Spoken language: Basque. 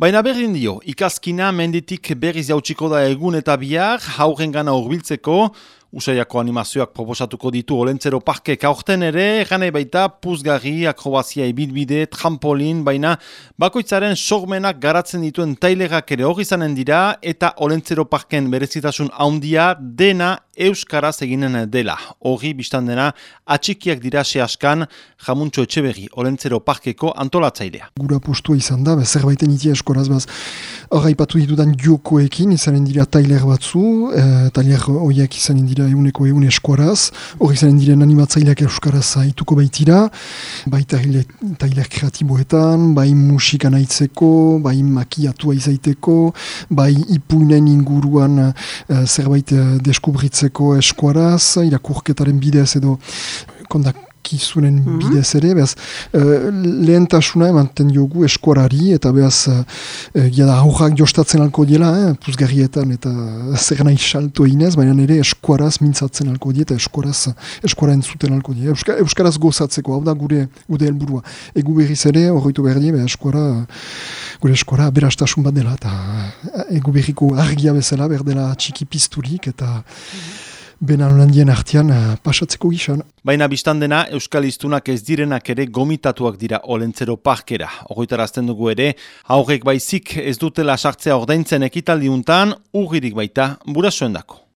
Baina berdin dio, ikazkina menditik berriz jautsiko da egun eta bihar, hauren gana urbiltzeko, Usaiako animazioak proposatuko ditu Olentzero Parkek aurten ere, gane baita puzgarri, akrobazia ibidbide, trampolin, baina bakoitzaren sormenak garatzen dituen tailegak ere hori zanen dira, eta Olentzero Parken berezitasun haundia dena Euskaraz eginen dela. Hori biztan dena, atxikiak dira askan, jamuntxo etxeberri Olentzero Parkeko antolatzailea. Gura postua izan da, zerbaiten iti eskoraz baz, hori ipatu ditudan jokoekin, izanen dira tailer batzu, e, tailer horiek izanen dira dira eguneko egun eskuaraz, hori zaren diren animatzaileak euskaraz haituko baitira, bai tailer kreatiboetan, bai musika nahitzeko, bai makiatua izaiteko, bai ipuinen inguruan uh, zerbait uh, deskubritzeko eskuaraz, irakurketaren bidez edo kondak kizunen mm -hmm. bidez ere, behaz, uh, lehentasuna emanten jogu eskuarari, eta behaz, uh, uh, aurrak jostatzen alko diela, eh, puzgarrietan, eta zer nahi salto inez, baina nire eskuaraz mintzatzen alko dieta, eskuaraz, eskuara entzuten alko dieta. Euska, euskaraz gozatzeko, hau da gure, gure helburua. Egu berriz ere, horretu behar die, eskuara, gure eskuara berastasun bat dela, eta egu berriko argia bezala, berdela txiki pizturik, eta... Mhm benan landien artian uh, pasatzeko gizan. Baina biztan dena, Euskal Iztunak ez direnak ere gomitatuak dira olentzero parkera. Ogoitarazten dugu ere, aurrek baizik ez dutela sartzea ordaintzen ekitaldiuntan, urgirik baita, burasoen dako.